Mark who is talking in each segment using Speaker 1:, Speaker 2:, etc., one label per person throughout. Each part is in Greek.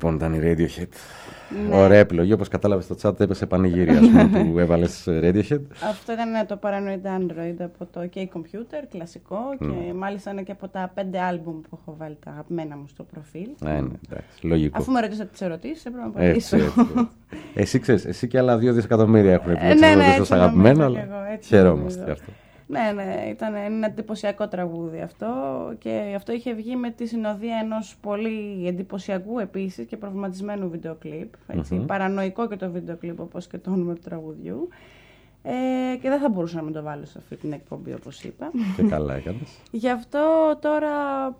Speaker 1: Αυτή λοιπόν ήταν η Radiohead. Ναι. Ωραία επιλογή, όπως κατάλαβες στο chat, έπεσε πανηγύρι ας πούμε, που έβαλες Radiohead.
Speaker 2: Αυτό ήταν το Paranoid Android από το OK Computer, κλασικό και mm. μάλιστα είναι και από τα πέντε άλμπουμ που έχω βάλει τα αγαπημένα μου στο προφίλ.
Speaker 1: Ναι, ναι, εντάξει, λογικό.
Speaker 2: Αφού με ρωτήσατε τι ερωτήσει, έπρεπε να απαντήσω.
Speaker 1: εσύ ξέρεις, εσύ και άλλα δύο δισεκατομμύρια έχουν επιλέξει ναι, ναι, ναι, αγαπημένο, αλλά χαιρόμαστε αυτό.
Speaker 2: Ναι, ναι, ήταν ένα εντυπωσιακό τραγούδι αυτό και αυτό είχε βγει με τη συνοδεία ενός πολύ εντυπωσιακού επίσης και προβληματισμένου βίντεο κλιπ. Παρανοϊκό και το βίντεο κλιπ όπως και το όνομα του τραγουδιού. Ε, και δεν θα μπορούσα να μην το βάλω σε αυτή την εκπομπή όπως είπα.
Speaker 1: Και καλά έκανες.
Speaker 2: Γι' αυτό τώρα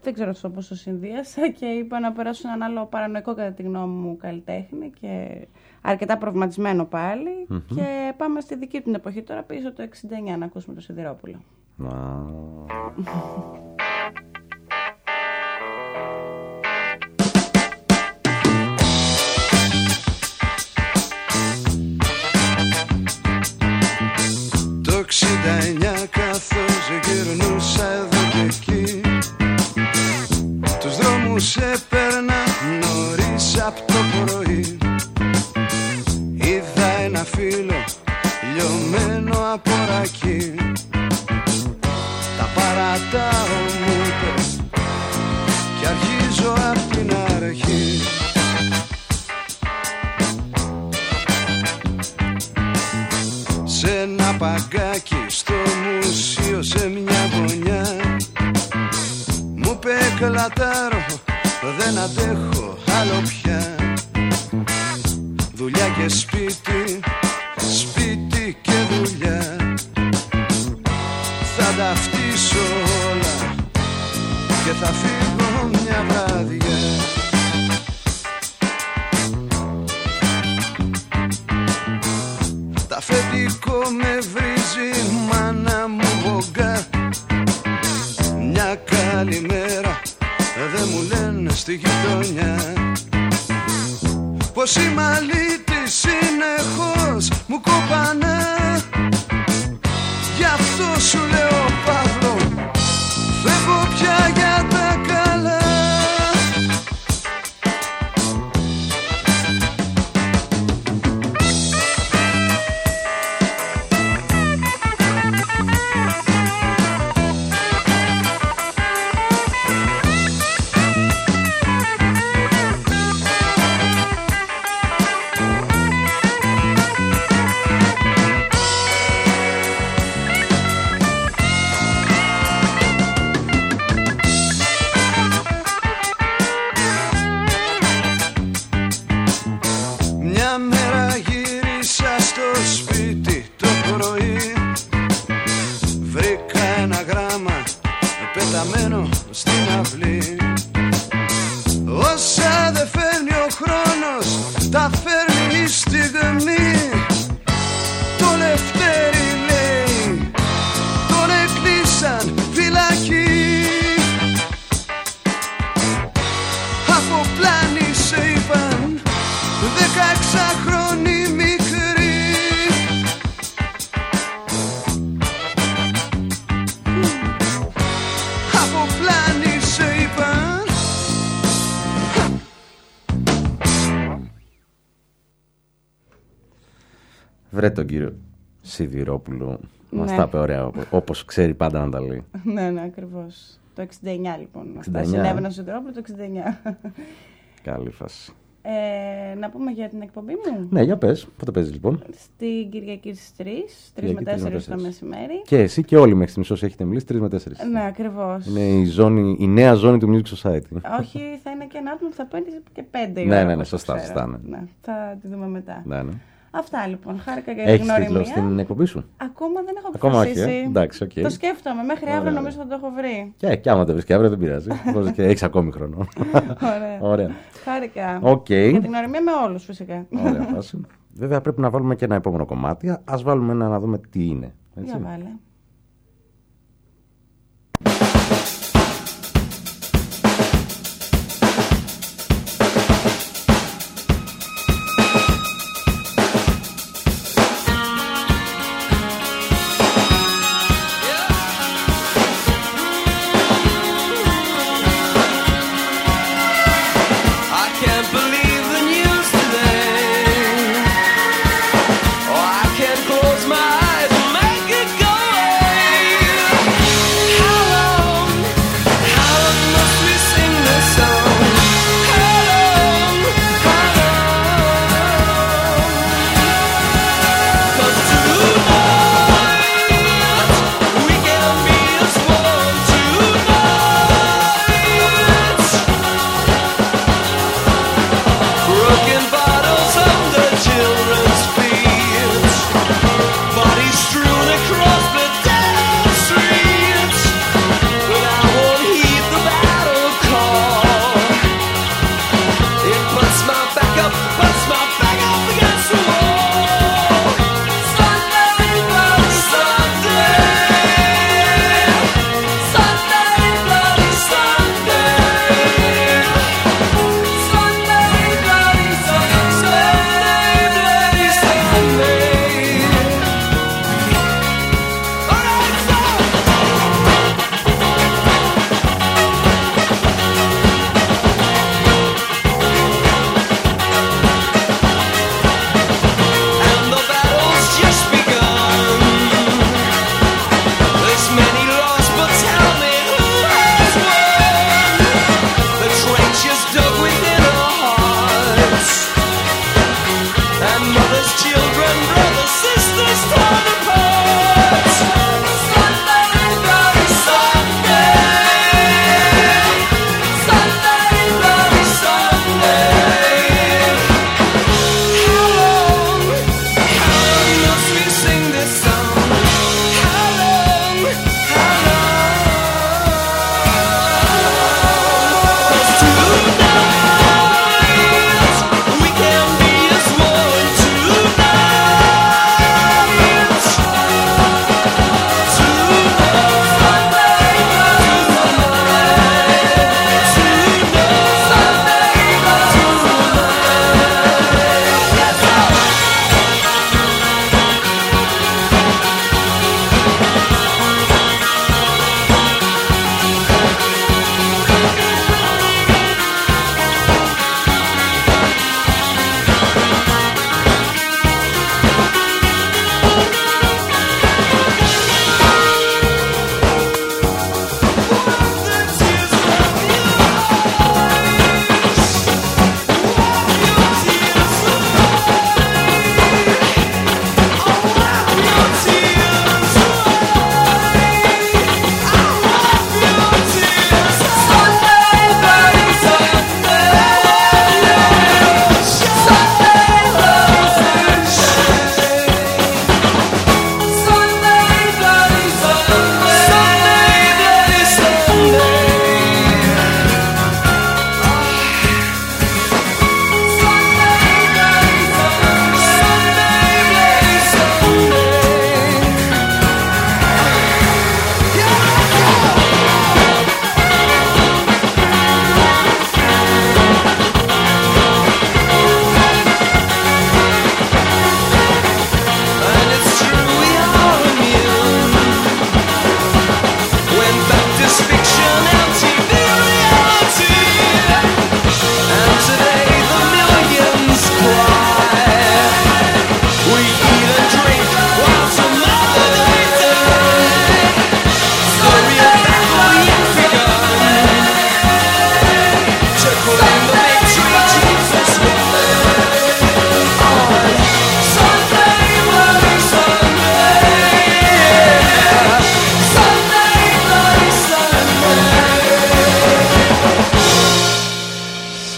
Speaker 2: δεν ξέρω στο πόσο συνδύασα και είπα να περάσω έναν άλλο παρανοϊκό κατά τη γνώμη μου καλλιτέχνη και αρκετά προβληματισμένο και πάμε στη δική του εποχή τώρα πίσω το 69 να ακούσουμε το Σιδηρόπουλο.
Speaker 3: Το 69
Speaker 1: Βρε τον κύριο Σιδηρόπουλο. Ναι. Μα τα είπε ωραία, όπως ξέρει πάντα να τα λέει.
Speaker 2: ναι, ναι, ακριβώς. Το 69 λοιπόν. 69. Αυτά συνέβαιναν στο Σιδηρόπουλο το 69.
Speaker 1: Καλή φάση.
Speaker 2: Ε, να πούμε για την εκπομπή μου;
Speaker 1: Ναι, για πες. Πότε παίζεις λοιπόν;
Speaker 2: Στην Κυριακή στις 3, 3 με 4 το μεσημέρι.
Speaker 1: Και εσύ και όλοι μέχρι στιγμής όσοι έχετε μιλήσει 3 με 4.
Speaker 2: Ναι, ακριβώς.
Speaker 1: Είναι η, ζώνη, η νέα ζώνη του Music Society.
Speaker 2: Όχι, θα είναι και ένα άτομο που θα παίρνει και 5
Speaker 1: Ναι, ναι, ναι, σωστά. σωστά ναι.
Speaker 2: ναι. Θα τη δούμε μετά.
Speaker 1: Ναι, ναι.
Speaker 2: Αυτά λοιπόν. Χάρηκα για την γνωριμία.
Speaker 1: Έχεις στην εκπομπή σου;
Speaker 2: Ακόμα δεν έχω αποφασίσει.
Speaker 1: Ακόμα όχι. Ε; Εντάξει, okay.
Speaker 2: Το σκέφτομαι. Μέχρι Ωραία. αύριο νομίζω θα το έχω βρει.
Speaker 1: Και, και άμα το βρεις και αύριο δεν πειράζει. Έχεις ακόμη χρόνο.
Speaker 2: Ωραία.
Speaker 1: Ωραία.
Speaker 2: Χάρηκα.
Speaker 1: Okay.
Speaker 2: Για την γνωριμία με όλους φυσικά.
Speaker 1: Ωραία. Βέβαια πρέπει να βάλουμε και ένα επόμενο κομμάτι. Α βάλουμε ένα να δούμε τι είναι.
Speaker 2: Έτσι. Για βάλε.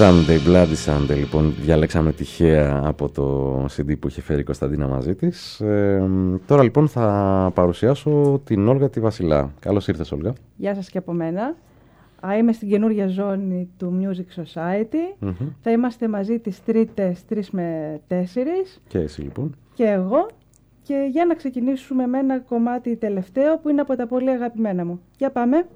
Speaker 1: Sunday, Bloody Sunday, λοιπόν, διαλέξαμε τυχαία από το CD που είχε φέρει η Κωνσταντίνα μαζί της. Ε, τώρα λοιπόν θα παρουσιάσω την Όλγα τη Βασιλά. Καλώς ήρθες Όλγα.
Speaker 4: Γεια σας και από μένα. είμαι στην καινούργια ζώνη του Music Society. Θα είμαστε μαζί τις τρίτες, τρεις με τέσσερις.
Speaker 1: Και εσύ λοιπόν.
Speaker 4: Και εγώ. Και για να ξεκινήσουμε με ένα κομμάτι τελευταίο που είναι από τα πολύ αγαπημένα μου. Για πάμε.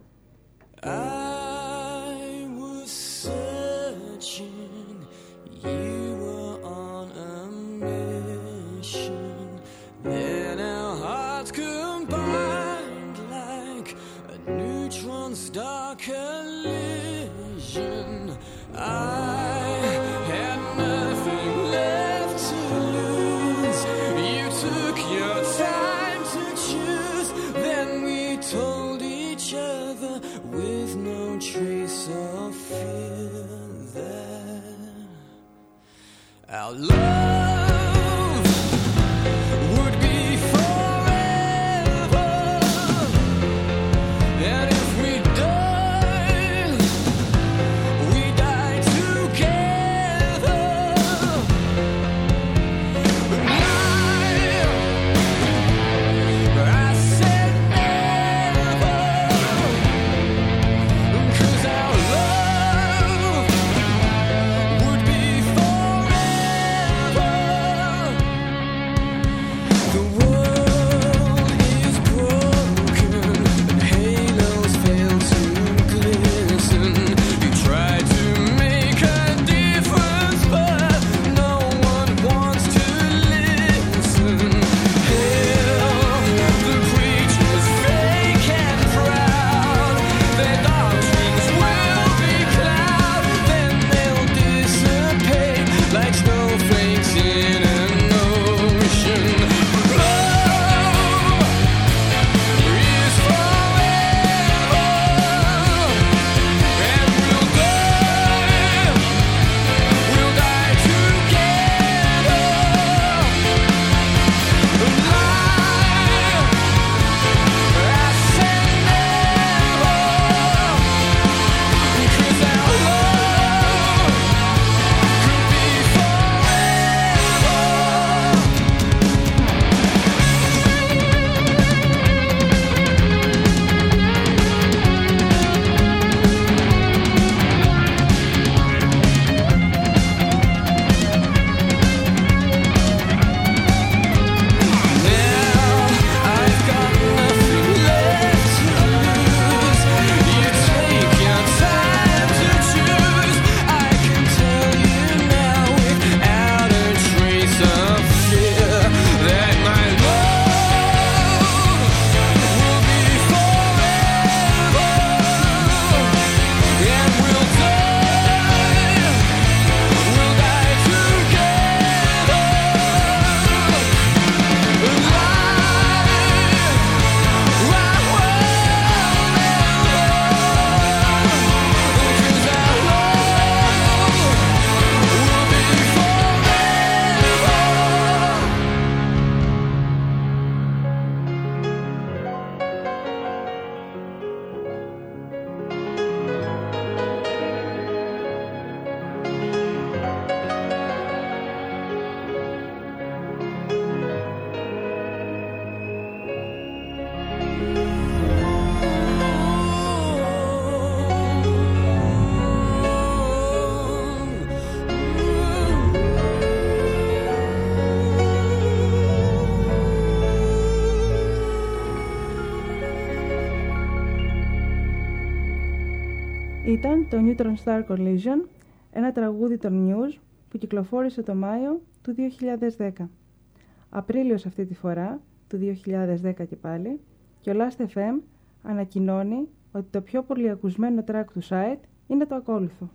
Speaker 4: Collision. I had nothing left to lose. You took your time to choose. Then we told each other with no trace of fear that our love Ήταν το Neutron Star Collision, ένα τραγούδι των News που κυκλοφόρησε το Μάιο του 2010. Απρίλιος αυτή τη φορά, του 2010 και πάλι, και ο Last FM ανακοινώνει ότι το πιο πολύ ακουσμένο track του site είναι το ακόλουθο.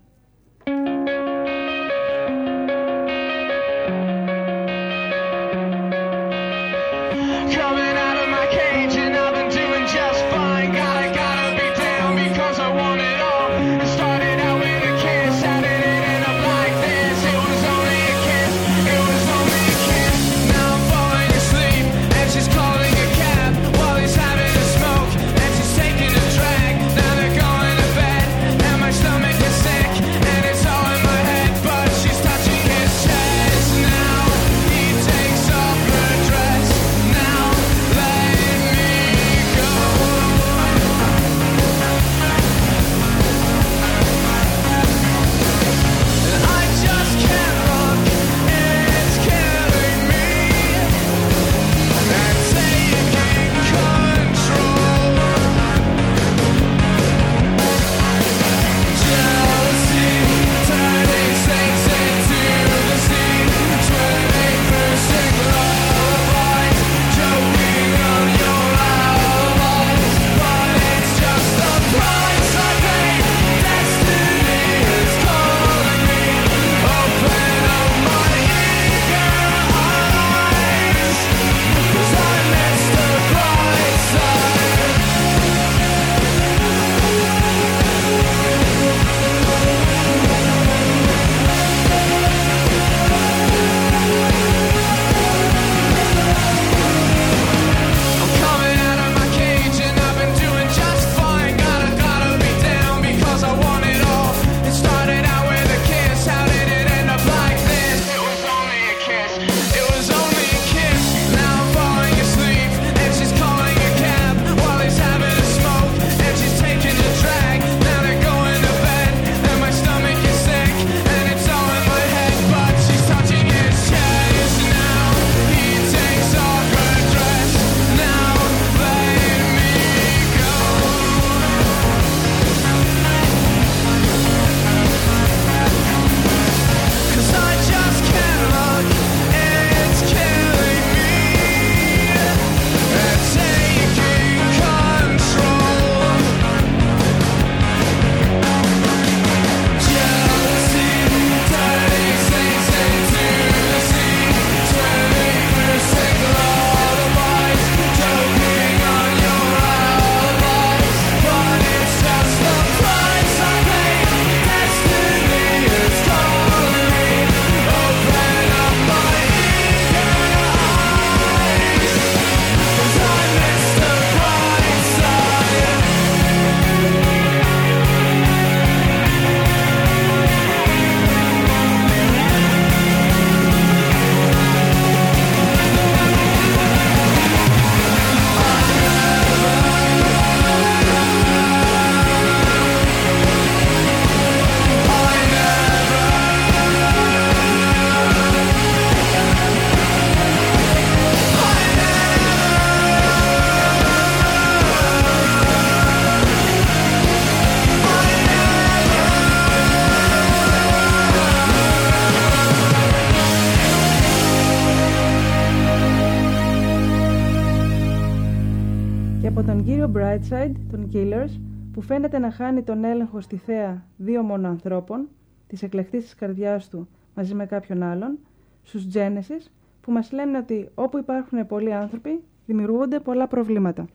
Speaker 2: φαίνεται να χάνει τον έλεγχο στη θέα δύο μόνο ανθρώπων, της εκλεκτής της καρδιάς του μαζί με κάποιον άλλον, στους Genesis, που μας λένε ότι όπου υπάρχουν πολλοί άνθρωποι, δημιουργούνται πολλά προβλήματα.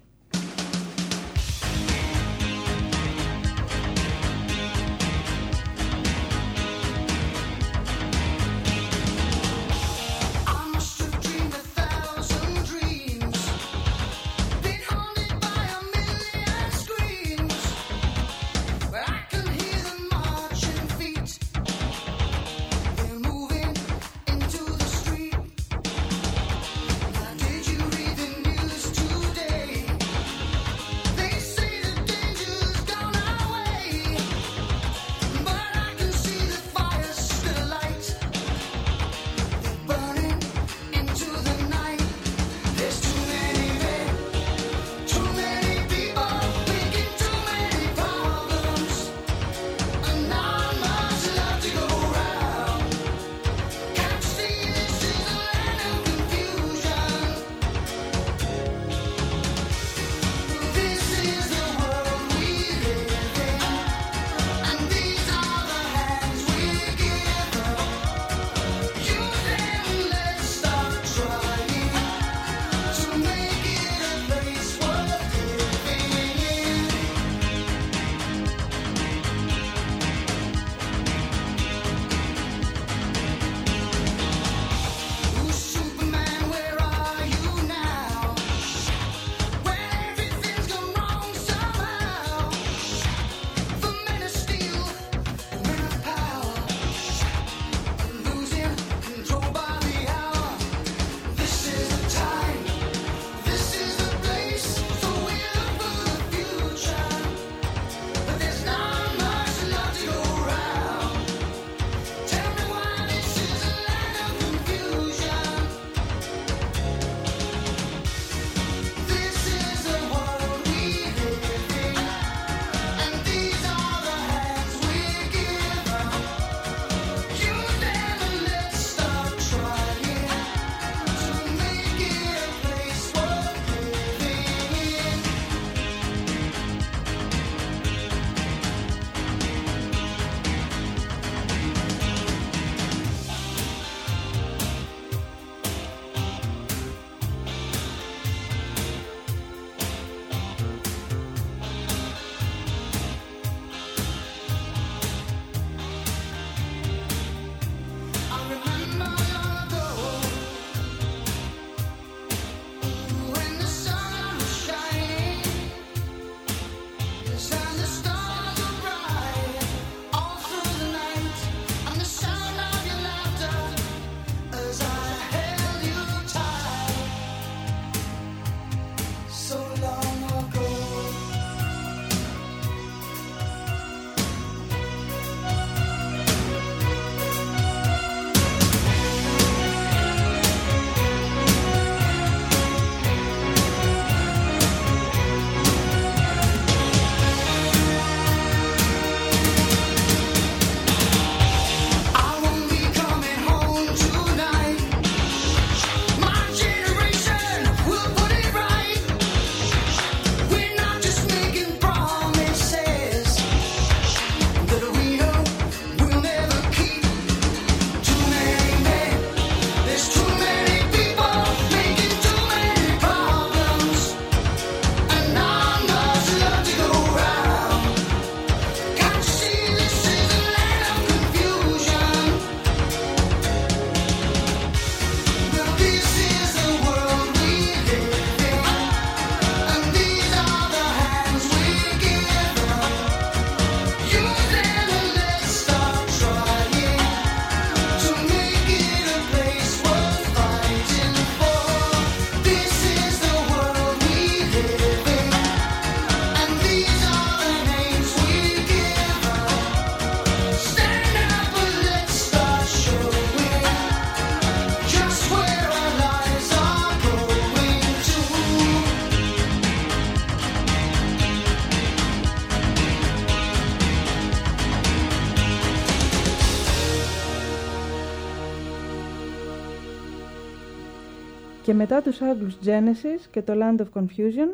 Speaker 2: μετά τους Άγγλους Genesis και το Land of Confusion,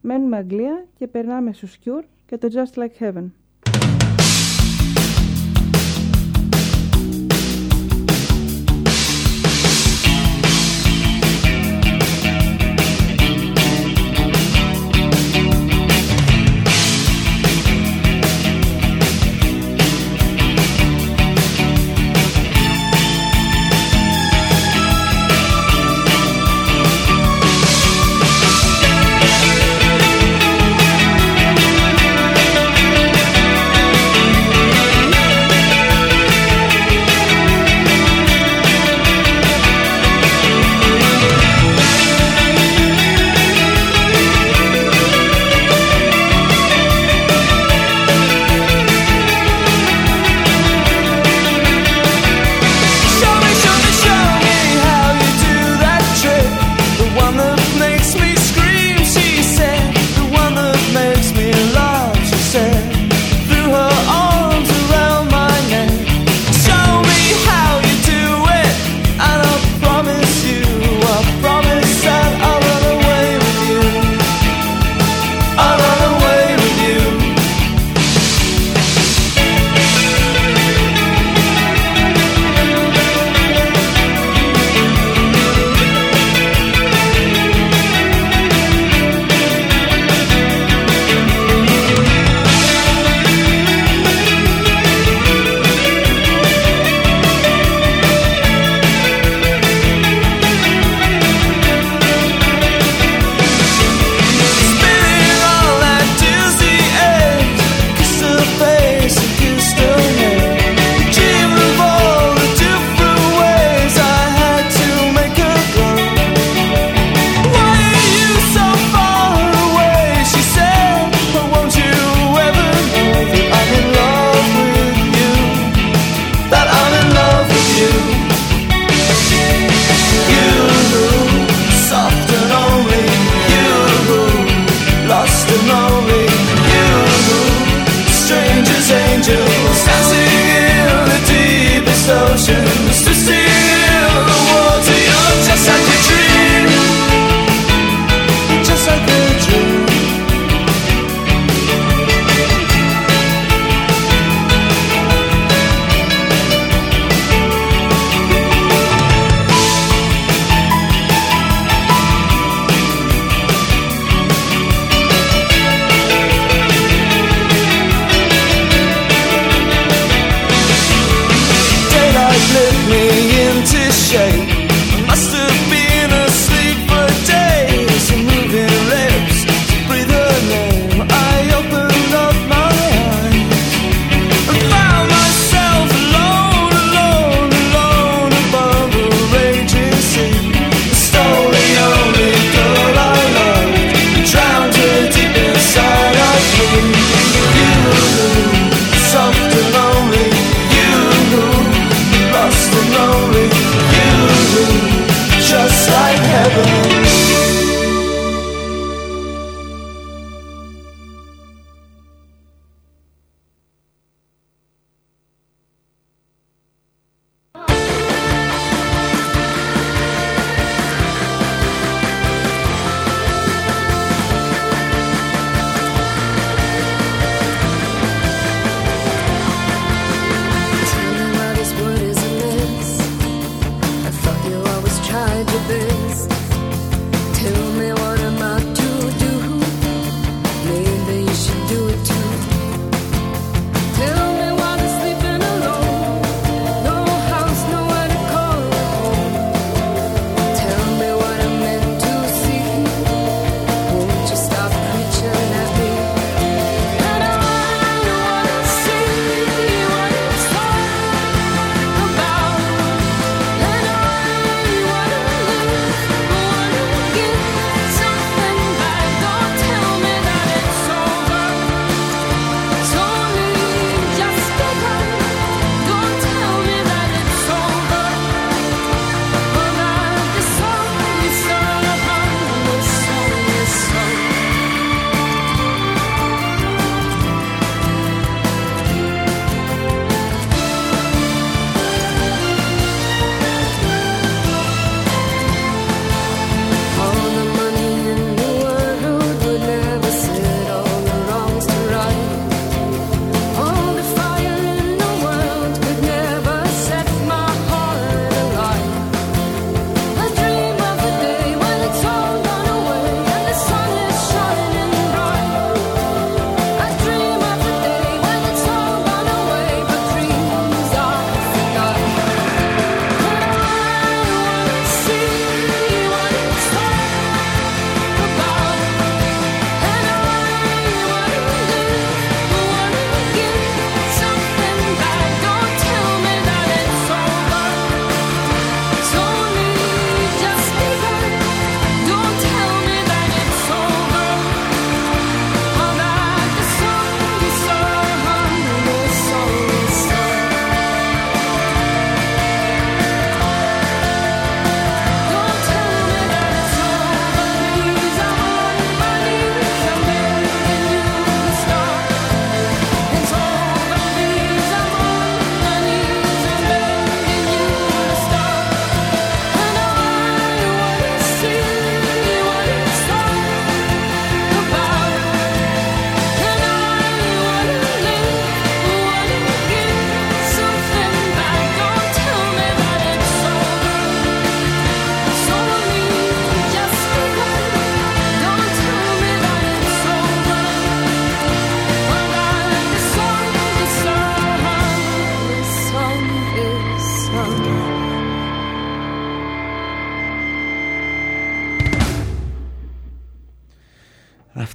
Speaker 5: μένουμε Αγγλία και περνάμε στους Cure και το Just Like Heaven.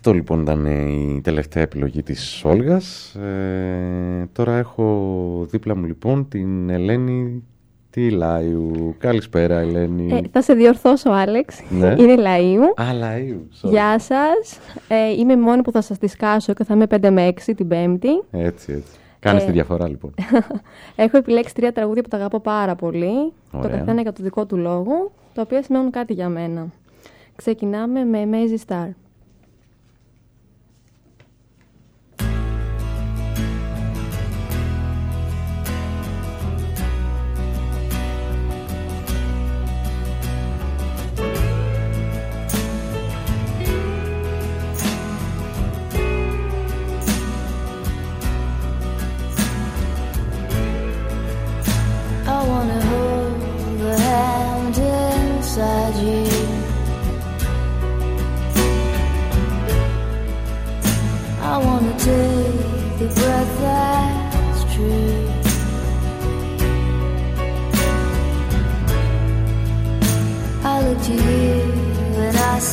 Speaker 1: Αυτό λοιπόν ήταν η τελευταία επιλογή της Όλγας. Ε, τώρα έχω δίπλα μου λοιπόν την Ελένη Τιλάιου. Καλησπέρα Ελένη.
Speaker 6: Ε, θα σε διορθώσω, Άλεξ.
Speaker 1: Ναι.
Speaker 6: Είναι Λαΐου.
Speaker 1: Α, Λαΐου. sorry.
Speaker 6: Γεια σας. Ε, είμαι η μόνη που θα σας δισκάσω και θα είμαι 5 με 6 την Πέμπτη.
Speaker 1: Έτσι, έτσι. Κάνεις
Speaker 6: Ε,
Speaker 1: τη διαφορά λοιπόν.
Speaker 6: Έχω επιλέξει τρία τραγούδια που τα αγαπώ πάρα πολύ. Το
Speaker 1: Ωραία.
Speaker 6: καθένα για το δικό του λόγο, τα οποία σημαίνουν κάτι για μένα. Ξεκινάμε με Amazing Star.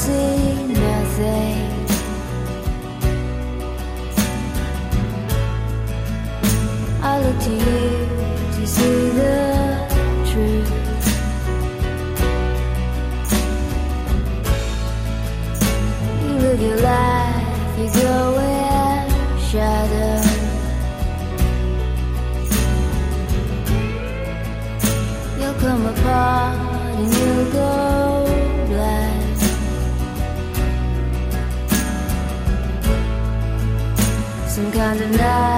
Speaker 7: See
Speaker 6: tonight.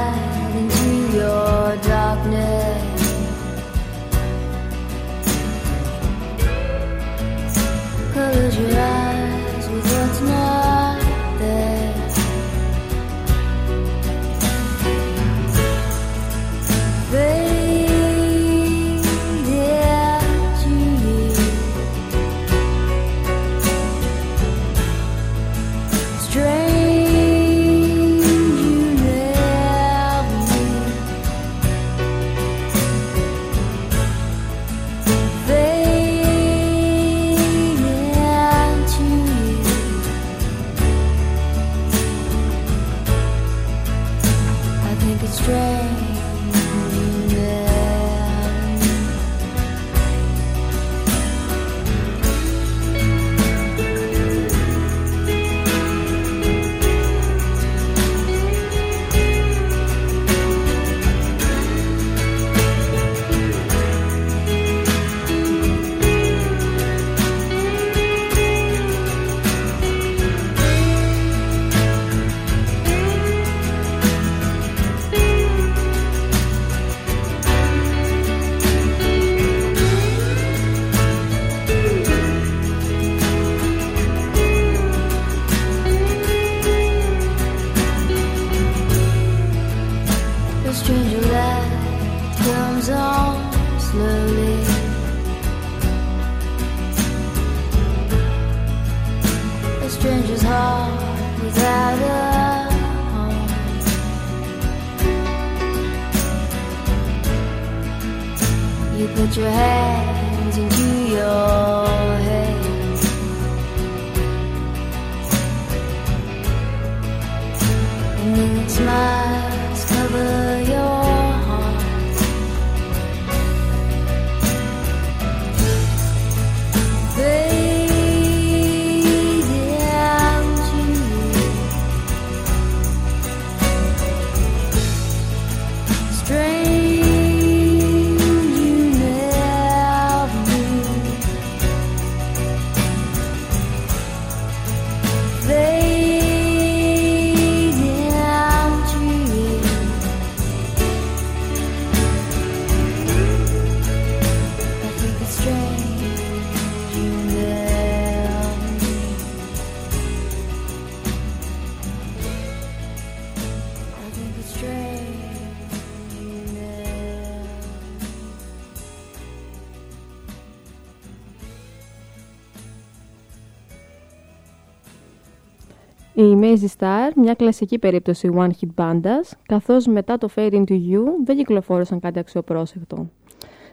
Speaker 6: Star, μια κλασική περίπτωση one hit bandας, καθώς μετά το Fade Into You δεν κυκλοφόρησαν κάτι αξιοπρόσεκτο.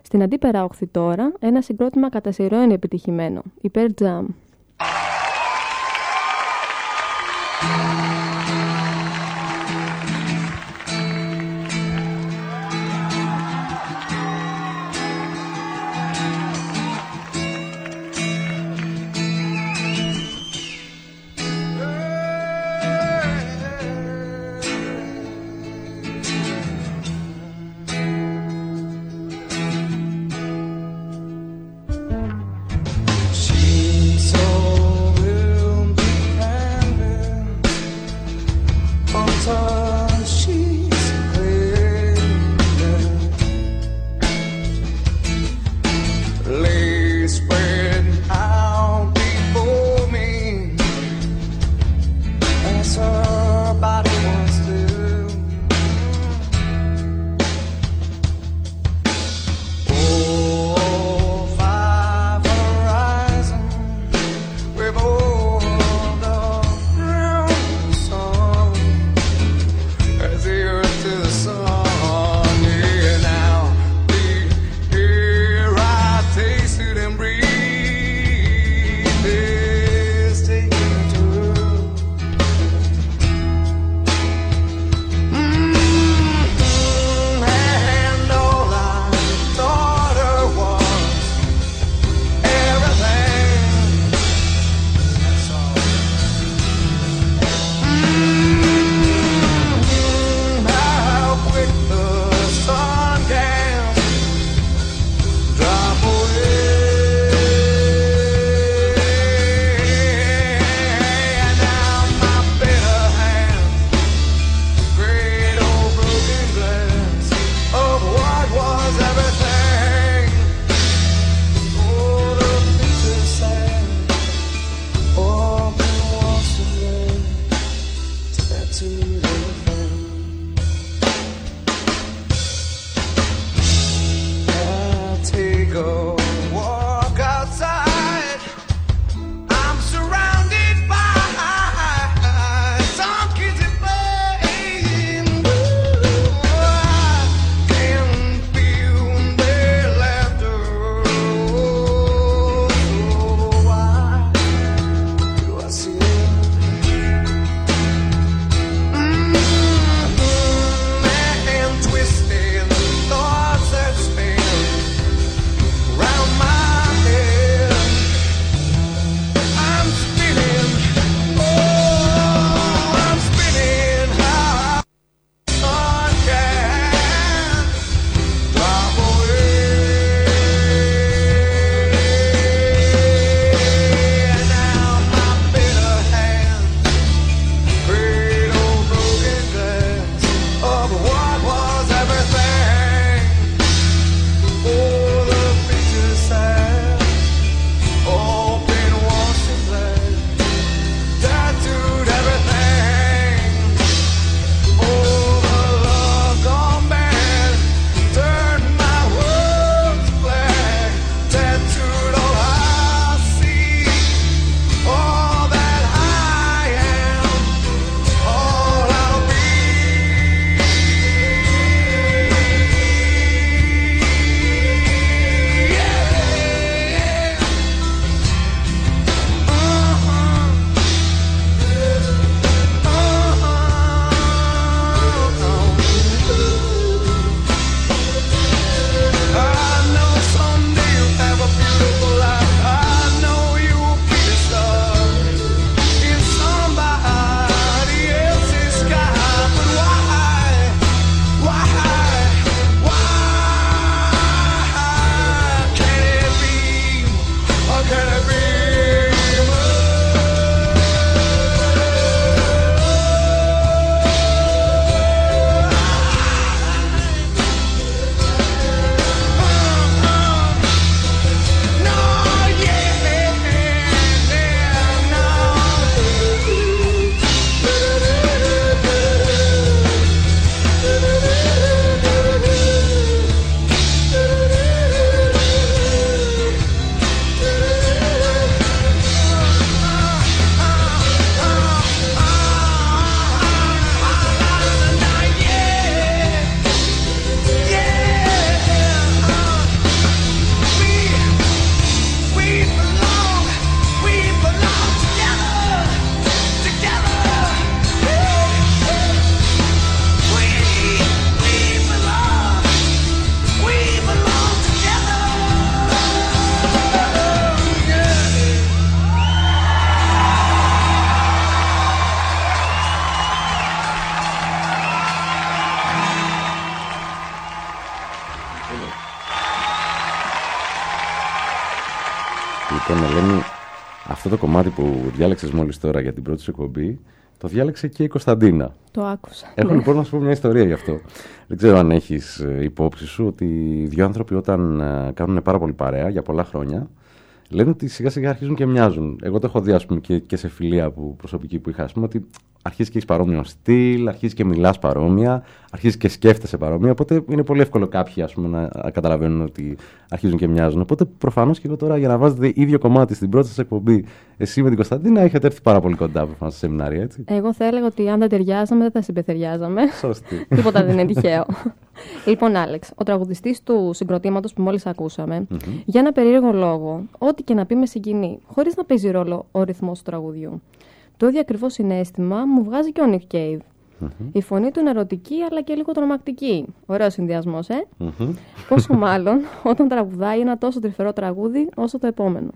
Speaker 6: Στην αντίπερα όχθη τώρα, ένα συγκρότημα κατά σειρό είναι επιτυχημένο, η Pearl Jam.
Speaker 1: I κομμάτι που διάλεξες μόλις τώρα για την πρώτη σου εκπομπή, το διάλεξε και η Κωνσταντίνα.
Speaker 4: Το άκουσα.
Speaker 1: Έχω
Speaker 4: Ναι.
Speaker 1: λοιπόν να σου πω μια ιστορία γι' αυτό. Δεν ξέρω αν έχεις υπόψη σου ότι οι δύο άνθρωποι όταν ε, κάνουν πάρα πολύ παρέα για πολλά χρόνια, λένε ότι σιγά σιγά αρχίζουν και μοιάζουν. Εγώ το έχω δει, ας πούμε, και, και σε φιλία που, προσωπική που είχα, ας πούμε, ότι αρχίζεις και έχεις παρόμοιο στυλ, αρχίζεις και μιλάς παρόμοια, αρχίζεις και σκέφτεσαι παρόμοια. Οπότε είναι πολύ εύκολο κάποιοι ας πούμε, να καταλαβαίνουν ότι αρχίζουν και μοιάζουν. Οπότε προφανώς και εγώ τώρα για να βάζετε ίδιο κομμάτι στην πρώτη σας εκπομπή, εσύ με την Κωνσταντίνα, έχετε έρθει πάρα πολύ κοντά προφανώ σε σεμινάρια, έτσι.
Speaker 4: Εγώ θα έλεγα ότι αν δεν ταιριάζαμε, δεν θα συμπεθεριάζαμε.
Speaker 1: Σωστή.
Speaker 4: Τίποτα δεν είναι τυχαίο. λοιπόν, Άλεξ, ο τραγουδιστής του συγκροτήματος που μόλις ακούσαμε, για ένα περίεργο λόγο, ό,τι και να πει με συγκινεί, χωρίς να παίζει ρόλο ο ρυθμός του τραγουδιού. Το ίδιο ακριβώς συνέστημα μου βγάζει και ο Nick Cave. Η φωνή του είναι ερωτική αλλά και λίγο τρομακτική. Ωραίος συνδυασμός, ε.
Speaker 1: Μμμ.
Speaker 4: Πόσο μάλλον όταν τραγουδάει ένα τόσο τρυφερό τραγούδι όσο το επόμενο.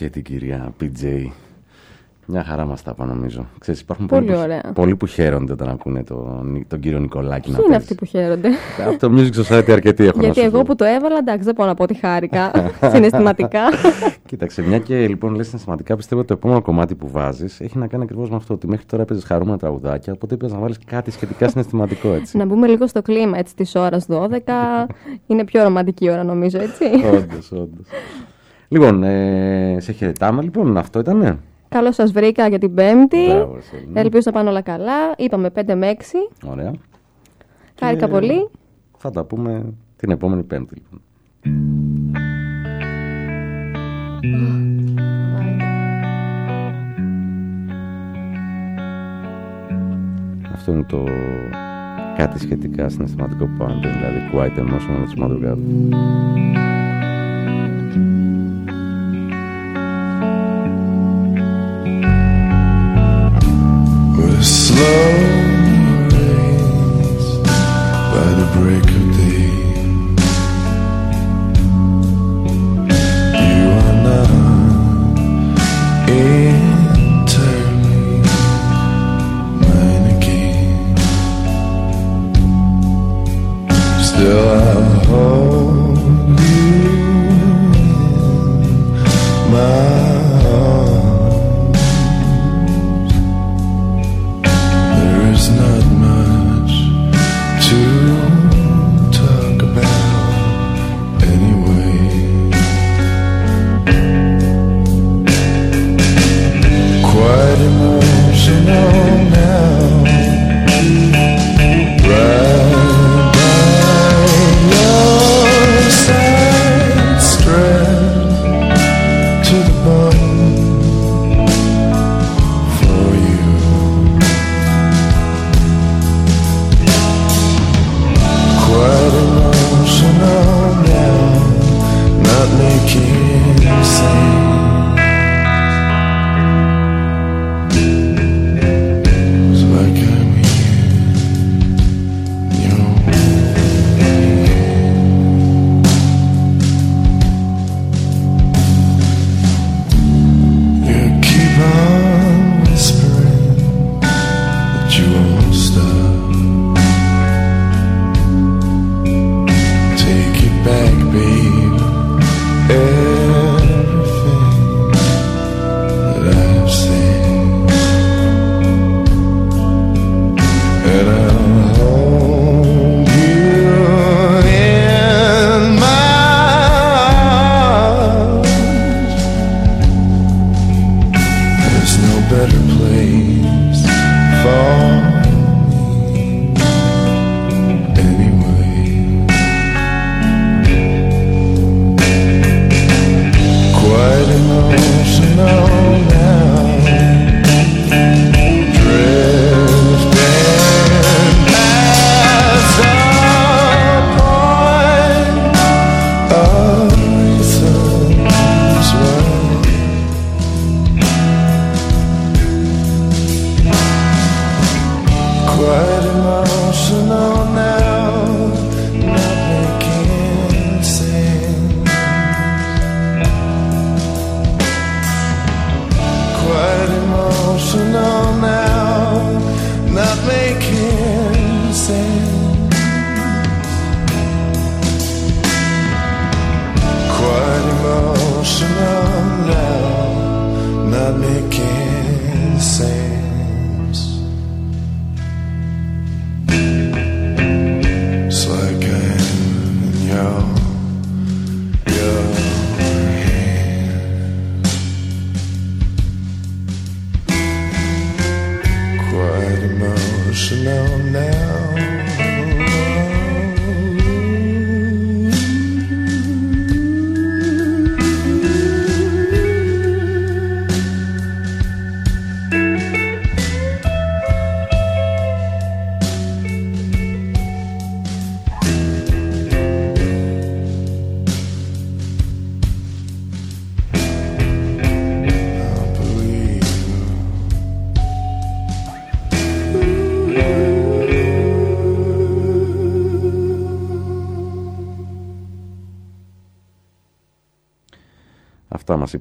Speaker 1: Και την κυρία PJ Μια χαρά μας τα είπα νομίζω. Ξέρεις, υπάρχουν
Speaker 8: Πολύ
Speaker 1: πολλοί,
Speaker 8: ωραία.
Speaker 1: Που, πολλοί που χαίρονται όταν ακούνε τον, τον κύριο Νικολάκη να
Speaker 8: Ποιοι είναι
Speaker 1: παίζει.
Speaker 8: αυτοί που χαίρονται;
Speaker 1: Από το Music Society αρκετοί έχω να
Speaker 8: Γιατί
Speaker 1: σου
Speaker 8: εγώ
Speaker 1: πω.
Speaker 8: που το έβαλα, εντάξει, δεν μπορώ να πω ότι χάρηκα συναισθηματικά.
Speaker 1: Κοίταξε, μια και λοιπόν λες συναισθηματικά, πιστεύω ότι το επόμενο κομμάτι που βάζεις έχει να κάνει ακριβώς με αυτό. Ότι μέχρι τώρα έπαιζες χαρούμενα τραγουδάκια, οπότε έπαιζε να βάλεις κάτι σχετικά συναισθηματικό έτσι.
Speaker 8: να μπούμε λίγο στο κλίμα έτσι της ώρας 12. είναι πιο ρομαντική ώρα νομίζω, έτσι.
Speaker 1: όντως, όντως. Λοιπόν, ε, σε χαιρετάμε λοιπόν, αυτό ήτανε.
Speaker 8: Καλώς σας βρήκα για την Πέμπτη.
Speaker 1: Μπράβο, Σελήνη.
Speaker 8: Ελπίζω να πάνε όλα καλά. Είπαμε 5 με 6.
Speaker 1: Ωραία.
Speaker 8: Χάρηκα
Speaker 1: Και
Speaker 8: πολύ.
Speaker 1: Θα τα πούμε την επόμενη Πέμπτη λοιπόν. Αυτό είναι το κάτι σχετικά συναισθηματικό που πάμε, δηλαδή quite emotional της
Speaker 9: glories by the break Quite emotional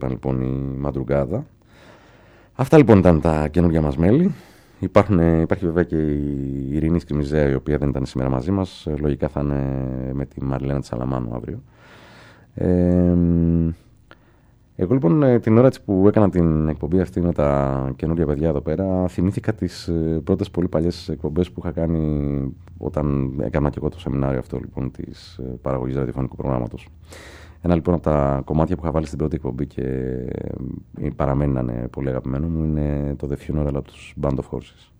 Speaker 1: Αυτά μας είπαν λοιπόν η Μαντρουγκάδα. Αυτά λοιπόν ήταν τα καινούργια μας μέλη. Υπάρχουν, υπάρχει βέβαια και η Ειρήνη Σκριμιζέα, η οποία δεν ήταν σήμερα μαζί μας. Ε, Λογικά θα είναι με τη Μαριλένα Τσαλαμάνου αύριο. Ε, εγώ λοιπόν ε, την ώρα έτσι που έκανα την εκπομπή αυτή με τα καινούργια παιδιά εδώ πέρα, θυμήθηκα τις ε, πρώτες πολύ παλιές εκπομπές που είχα κάνει όταν έκανα και εγώ το σεμινάριο αυτό λοιπόν της ε, παραγωγής ραδιοφωνικού προγράμματος. Ένα λοιπόν από τα κομμάτια που είχα βάλει στην πρώτη εκπομπή και ε, παραμένει να είναι πολύ αγαπημένο μου είναι το The Funeral από τους Band of Horses.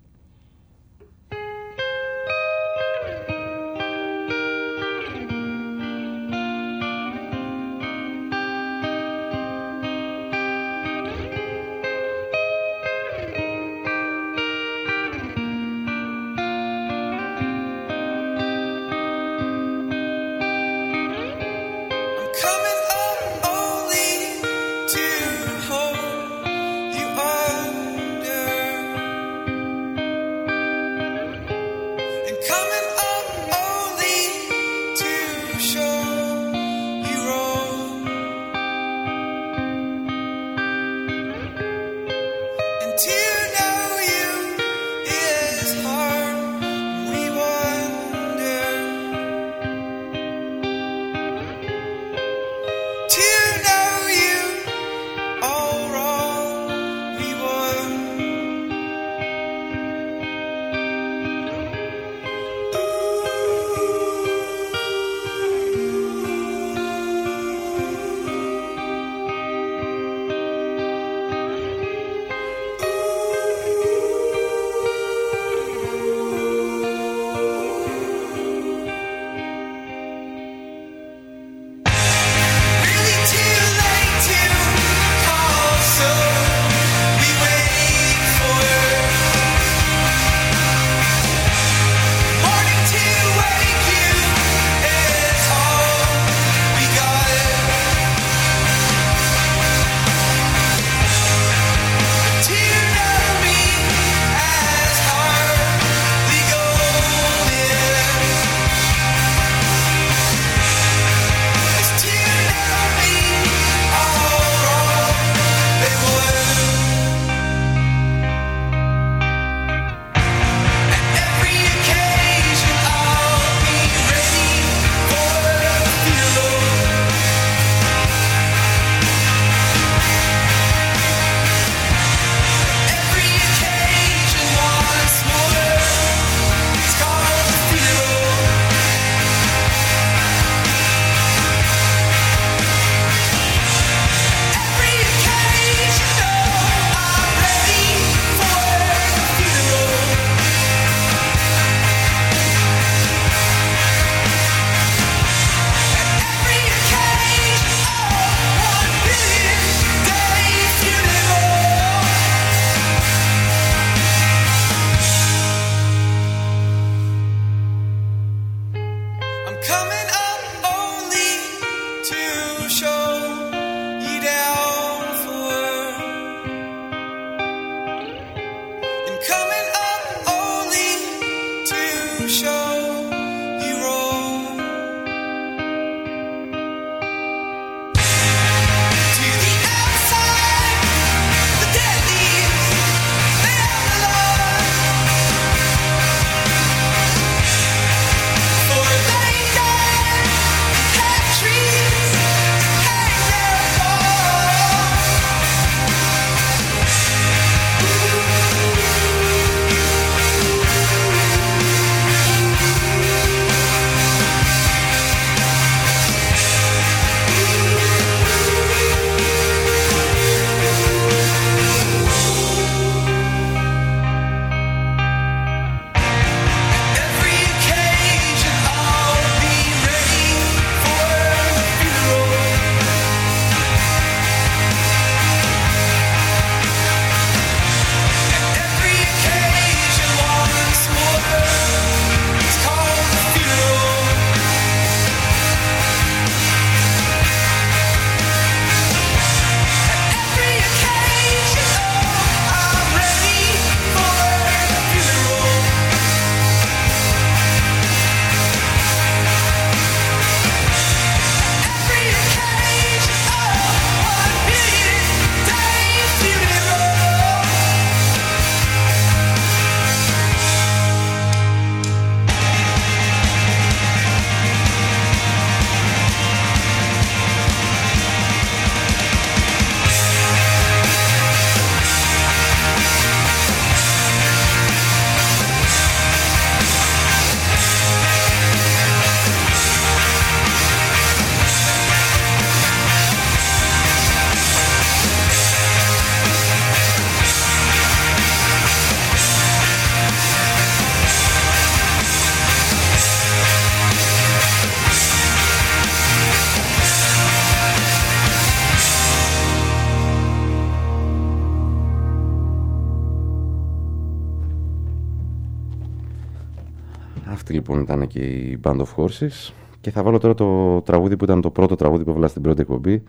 Speaker 10: Band of Horses. Και θα βάλω τώρα το τραγούδι που ήταν το πρώτο τραγούδι που έβαλα στην πρώτη εκπομπή.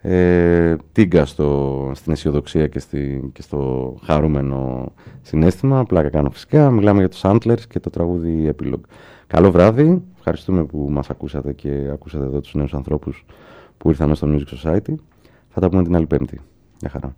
Speaker 10: Ε, τίγκα στο, στην αισιοδοξία και, στη, και στο χαρούμενο συνέστημα. Πλάκα κάνω φυσικά. Μιλάμε για τους Antlers και το τραγούδι Epilogue. Καλό βράδυ. Ευχαριστούμε που μας ακούσατε και ακούσατε εδώ τους νέους ανθρώπους που ήρθαν στο Music Society. Θα τα πούμε την άλλη πέμπτη. Γεια χαρά.